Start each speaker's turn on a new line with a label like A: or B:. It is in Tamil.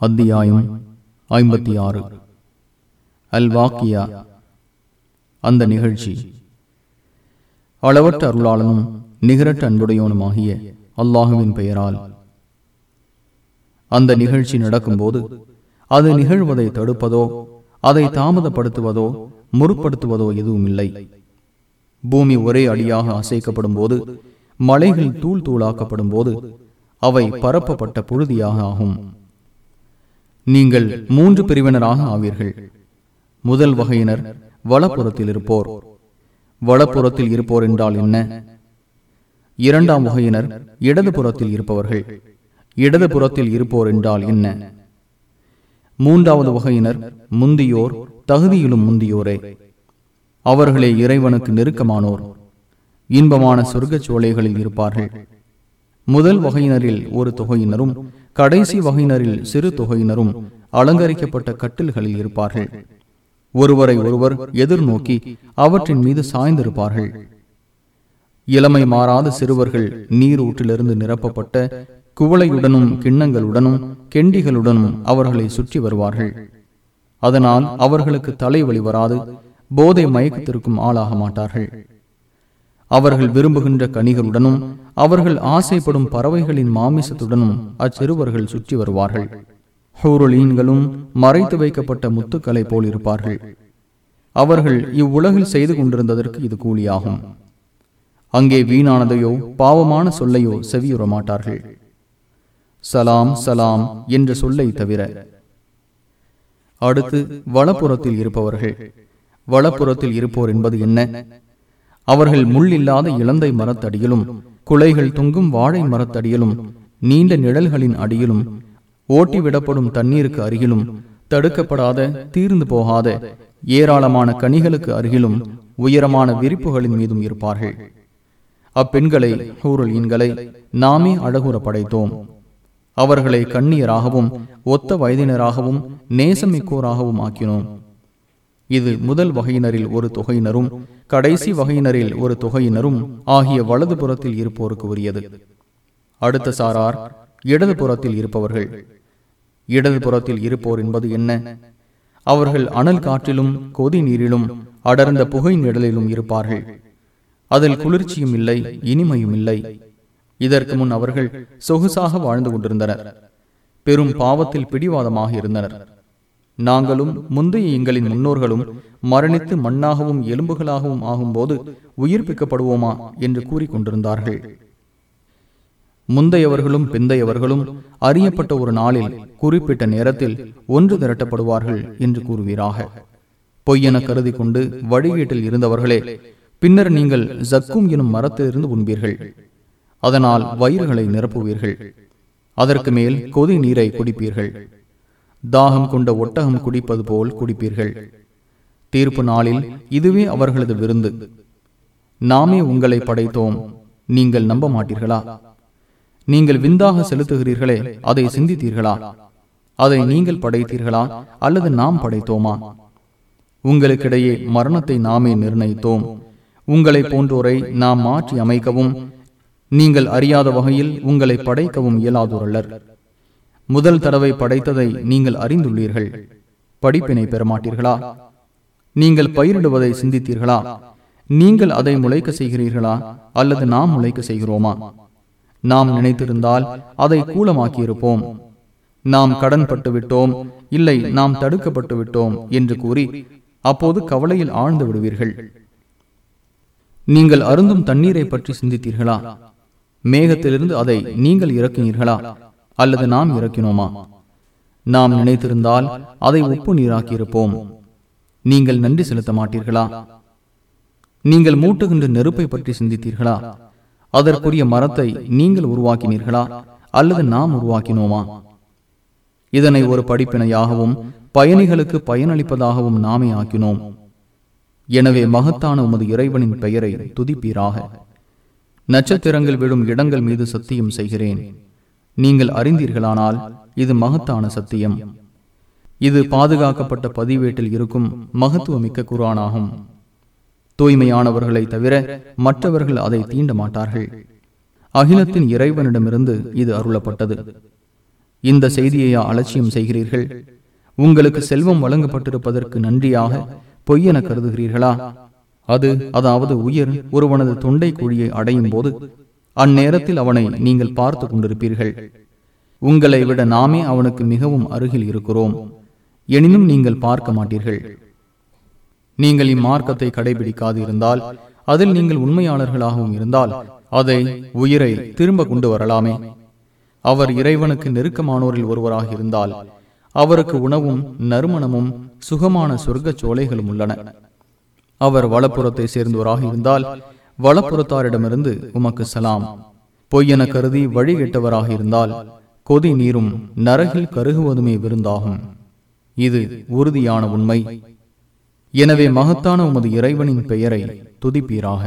A: அத்தியாயம் ஐம்பத்தி ஆறு அல் வாக்கியா அந்த நிகழ்ச்சி. அளவற்ற அருளாளனும் நிகரட்ட அன்புடையவனுமாகிய அல்லாஹுவின் பெயரால். அந்த நிகழ்ச்சி நடக்கும்போது அது நிகழ்வதை தடுப்பதோ அதை தாமதப்படுத்துவதோ முற்படுத்துவதோ எதுவும் இல்லை பூமி ஒரே அடியாக அசைக்கப்படும் போது மலைகள் தூள் தூளாக்கப்படும் போது அவை பரப்பப்பட்ட புழுதியாக ஆகும். நீங்கள் மூன்று பிரிவினராக ஆவீர்கள். முதல் வகையினர் வலப்புறத்தில் இருப்போர். வலப்புறத்தில் இருப்போர் என்றால் என்ன? இரண்டாம் வகையினர் இடதுபுறத்தில் இருப்பவர்கள். இடது புறத்தில் இருப்போர் என்றால் என்ன? மூன்றாவது வகையினர் முந்தியோர் தகுதியிலும் முந்தியோரே. அவர்களே இறைவனுக்கு நெருக்கமானோர். இன்பமான சொர்க்கச் சோலைகளில் இருப்பார்கள். முதல் வகையினரில் ஒரு தொகையினரும் கடைசி வகையினரில் சிறு தொகையினரும் அலங்கரிக்கப்பட்ட கட்டில்களில் இருப்பார்கள். ஒருவரை ஒருவர் எதிர்நோக்கி அவற்றின் மீது சாய்ந்திருப்பார்கள். இளமை மாறாத சிறுவர்கள் நீர் ஊற்றிலிருந்து நிரப்பப்பட்ட குவளையுடனும் கிண்ணங்களுடனும் கெண்டிகளுடனும் அவர்களை சுற்றி வருவார்கள். அதனால் அவர்களுக்கு தலைவலி வராது போதை மயக்கத்திற்கும் ஆளாக மாட்டார்கள். அவர்கள் விரும்புகின்ற கனிகளுடனும் அவர்கள் ஆசைப்படும் பறவைகளின் மாமிசத்துடனும் அச்சிறுவர்கள் சுற்றி வருவார்கள். ஹூருளீன்களும் மறைத்து வைக்கப்பட்ட முத்துக்களை போல் இருப்பார்கள். அவர்கள் இவ்வுலகில் செய்து கொண்டிருந்ததற்கு இது கூலியாகும். அங்கே வீணானதையோ பாவமான சொல்லையோ செவியுற மாட்டார்கள் சலாம் சலாம் என்ற சொல்லை தவிர. அடுத்து வலப்புறத்தில் இருப்பவர்கள். வலப்புறத்தில் இருப்போர் என்பது என்ன? அவர்கள் முள் இல்லாத இளந்தை மரத்தடியிலும் குலைகள் தொங்கும் வாழை மரத்தடியிலும் நீண்ட நிழல்களின் அடியிலும் ஓட்டிவிடப்படும் தண்ணீருக்கு அருகிலும் தடுக்கப்படாத தீர்ந்து போகாத ஏராளமான கனிகளுக்கு அருகிலும் உயரமான விரிப்புகளின் மீதும் இருப்பார்கள். அப்பெண்களை ஹூரலீன்களை நாமே அழகுற படைத்தோம். அவர்களை கண்ணியராகவும் ஒத்த வயதினராகவும் நேசமிக்கோராகவும் ஆக்கினோம். இது முதல் வகையினரில் ஒரு தொகையினரும் கடைசி வகையினரில் ஒரு தொகையினரும் ஆகிய வலது புறத்தில் இருப்போருக்கு உரியது. அடுத்த சாரார் இடது புறத்தில் இருப்பவர்கள். இடது புறத்தில் இருப்போர் என்பது என்ன? அவர்கள் அனல் காற்றிலும் கொதி நீரிலும் அடர்ந்த புகை நிழலிலும் இருப்பார்கள். அதில் குளிர்ச்சியும் இல்லை இனிமையும் இல்லை. இதற்கு முன் அவர்கள் சொகுசாக வாழ்ந்து கொண்டிருந்தனர். பெரும் பாவத்தில் பிடிவாதமாக இருந்தனர். நாங்களும் முந்தைய எங்களின் முன்னோர்களும் மரணித்து மண்ணாகவும் எலும்புகளாகவும் ஆகும்போது உயிர்ப்பிக்கப்படுவோமா என்று கூறிக்கொண்டிருந்தார்கள். முந்தையவர்களும் பிந்தையவர்களும் அறியப்பட்ட ஒரு நாளில் குறிப்பிட்ட நேரத்தில் ஒன்று திரட்டப்படுவார்கள் என்று கூறுவீராக. பொய்யென கருதி கொண்டு வழிகீட்டில் இருந்தவர்களே பின்னர் நீங்கள் ஜக்கும் எனும் மரத்திலிருந்து உண்பீர்கள். அதனால் வயிறுகளை நிரப்புவீர்கள். அதற்கு மேல் கொதி நீரை குடிப்பீர்கள். தாகம் கொண்ட ஒட்டகம் குடிப்பது போல் குடிப்பீர்கள். தீர்ப்பு நாளில் இதுவே அவர்களது விருந்து. நாமே உங்களை படைத்தோம். நீங்கள் நம்ப மாட்டீர்களா நீங்கள் விந்தாக செலுத்துகிறீர்களே அதை சிந்தித்தீர்களா? அதை நீங்கள் படைத்தீர்களா அல்லது நாம் படைத்தோமா? உங்களுக்கிடையே மரணத்தை நாமே நிர்ணயித்தோம். உங்களை போன்றோரை நாம் மாற்றி அமைக்கவும் நீங்கள் அறியாத வகையில் உங்களை படைக்கவும் இயலாதோரல்லர் முதல் தடவை படைத்ததை நீங்கள் அறிந்துள்ளீர்கள். படிப்பினை பெறமாட்டீர்களா? நீங்கள் பயிரிடுவதை சிந்தித்தீர்களா? நீங்கள் அதை முளைக்க செய்கிறீர்களா? அல்லது நாம் முளைக்க செய்கிறோமா? நாம் நினைத்திருந்தால் அதை கூலமாக்கியிருப்போம். நாம் கடன் பட்டு விட்டோம். இல்லை நாம் தடுக்கப்பட்டு விட்டோம் என்று கூறி அப்போது கவலையில் ஆழ்ந்து விடுவீர்கள். நீங்கள் அருந்தும் தண்ணீரை பற்றி சிந்தித்தீர்களா? மேகத்திலிருந்து அதை நீங்கள் இறக்குனீர்களா? அல்லது நாம் இறக்கினோமா? நாம் நினைத்திருந்தால் அதை உப்பு நீராக்கியிருப்போம். நீங்கள் நன்றி செலுத்த மாட்டீர்களா? நீங்கள் மூட்டுகின்ற நெருப்பை பற்றி சிந்தித்தீர்களா? அதற்குரிய மரத்தை நீங்கள் உருவாக்கினீர்களா? அல்லது நாம் உருவாக்கினோமா? இதனை ஒரு படிப்பினையாகவும் பயணிகளுக்கு பயனளிப்பதாகவும் நாமே ஆக்கினோம். எனவே மகத்தான உமது இறைவனின் பெயரை துதிப்பீராக. நட்சத்திரங்கள் விழும் இடங்கள் மீது சத்தியம் செய்கிறேன். நீங்கள் அறிந்தீர்களானால் இது மகத்தான சத்தியம். இது பாதுகாக்கப்பட்ட பதிவேட்டில் இருக்கும் மகத்துவமிக்க குரானாகும் தூய்மையானவர்களை தவிர மற்றவர்கள் அதை தீண்ட மாட்டார்கள். அகிலத்தின் இறைவனிடமிருந்து இது அருளப்பட்டது. இந்த செய்தியையா அலட்சியம் செய்கிறீர்கள்? உங்களுக்கு செல்வம் வழங்கப்பட்டிருப்பதற்கு நன்றியாக பொய்யென கருதுகிறீர்களா? அது அதாவது உயிர் ஒருவனது தொண்டை குழியை அடையும் போது அந்நேரத்தில் அவனை நீங்கள் பார்த்து கொண்டிருப்பீர்கள். உங்களை விட நாமே அவனுக்கு மிகவும் அருகில் இருக்கிறோம். எனினும் நீங்கள் பார்க்க மாட்டீர்கள். நீங்கள் இம்மார்க்கத்தை கடைபிடிக்காது இருந்தால் அதில் நீங்கள் உண்மையாளர்களாகவும் இருந்தால் அதை உயிரை திரும்ப கொண்டு வரலாமே. அவர் இறைவனுக்கு நெருக்கமானோரில் ஒருவராக இருந்தால் அவருக்கு உணவும் நறுமணமும் சுகமான சொர்க்க சோலைகளும் உள்ளன. அவர் வலப்புறத்தை சேர்ந்தவராக இருந்தால் வளப்புறத்தாரிடமிருந்து உமக்கு சலாம். பொய்யென கருதி வழி வழிகெட்டவராக இருந்தால் கொதி நீரும் நரகில் கருகுவதுமே விருந்தாகும். இது உறுதியான உண்மை. எனவே மகத்தான உமது இறைவனின் பெயரை துதிப்பீராக.